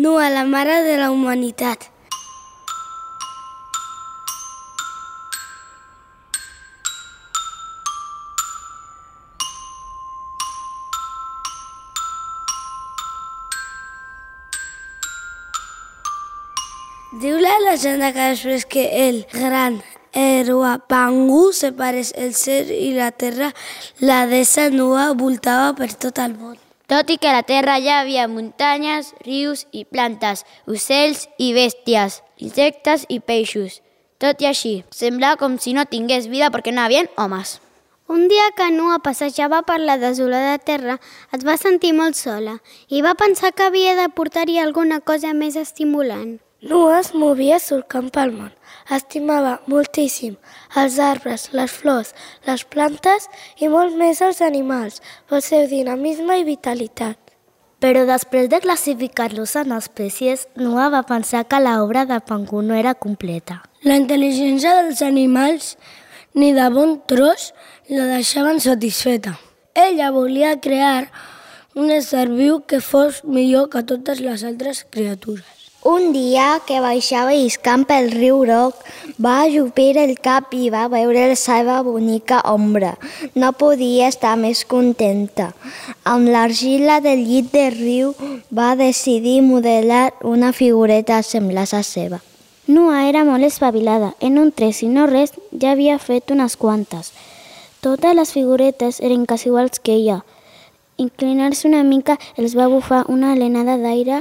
Nua, la mare de la humanitat. Diu la llegenda que després que el gran Eruapangu separés el cel i la terra, la deessa nua voltava per tot el món. Tot i que a la terra ja havia muntanyes, rius i plantes, ocells i bèsties, insectes i peixos. Tot i així, semblava com si no tingués vida perquè no hi havia homes. Un dia que Nua passejava per la desolada terra, es va sentir molt sola i va pensar que havia de portar-hi alguna cosa més estimulant. Nua es movia surcant pel món. Estimava moltíssim els arbres, les flors, les plantes i molt més els animals pel seu dinamisme i vitalitat. Però després de classificar-los en espècies, Nua va pensar que l'obra de Pangu no era completa. La intel·ligència dels animals ni de bon tros la deixaven satisfeta. Ella volia crear un ésser viu que fos millor que totes les altres criatures. Un dia que baixava iscant pel riu Roc, va ajupir el cap i va veure la seva bonica ombra. No podia estar més contenta. Amb l'argila del llit del riu va decidir modelar una figureta semblant a seva. Nua era molt espavilada. En un tres i no res ja havia fet unes quantes. Totes les figuretes eren quasi iguals que ella. Inclinar-se una mica els va bufar una alenada d'aire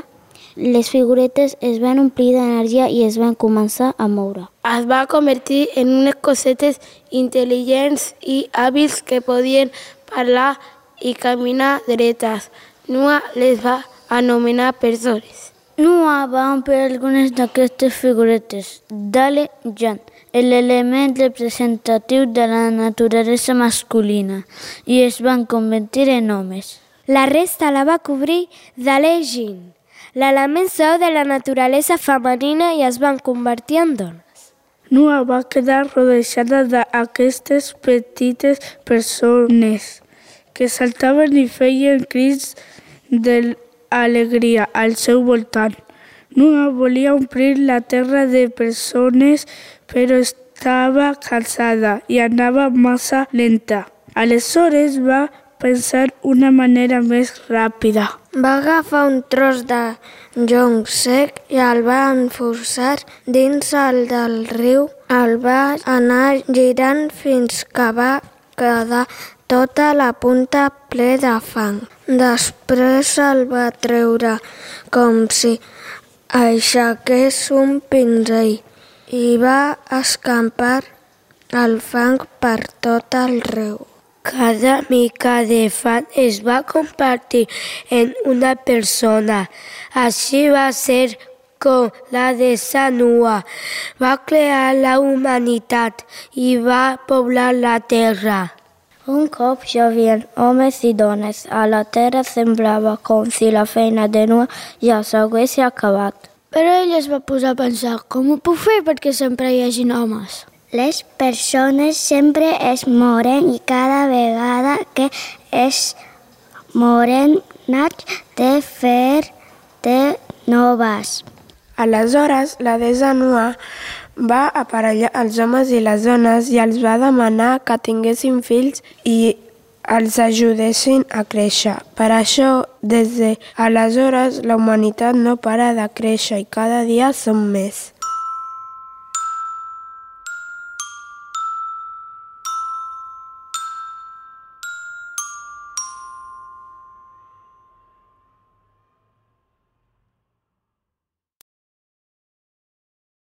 les figuretes es van omplir d'energia i es van començar a moure. Es va convertir en unes cosetes intel·ligents i hàbils que podien parlar i caminar dretes. Nua les va anomenar persones. Nua va omplir algunes d'aquestes figuretes. Dale Jan, l'element representatiu de la naturalesa masculina, i es van convertir en homes. La resta la va cobrir Dalejin, l'element seu de la naturalesa femenina i es van convertir en dones. Nua va quedar rodejada d'aquestes petites persones que saltaven i feien crits d'alegria al seu voltant. Nua volia omplir la terra de persones, però estava cansada i anava massa lenta. Aleshores va pensar una manera més ràpida. Va agafar un tros de jonc sec i el va enforçar dins el del riu. El va anar girant fins que va quedar tota la punta ple de fang. Després el va treure com si aixequés un pinzell i va escampar el fang per tot el riu. Cada mica de fan es va compartir en una persona. Així va ser com la de Sanua va crear la humanitat i va poblar la terra. Un cop llovien homes i dones, a la terra semblava com si la feina de Nua ja s'hagués acabat. Però ell es va posar a pensar, com ho puc fer perquè sempre hi hagin homes? Les persones sempre es moren i cada vegada que es moren n'haig de fer de noves. Aleshores, la deessa Nua va aparellar els homes i les dones i els va demanar que tinguessin fills i els ajudessin a créixer. Per això, des d'aleshores, la humanitat no para de créixer i cada dia som més.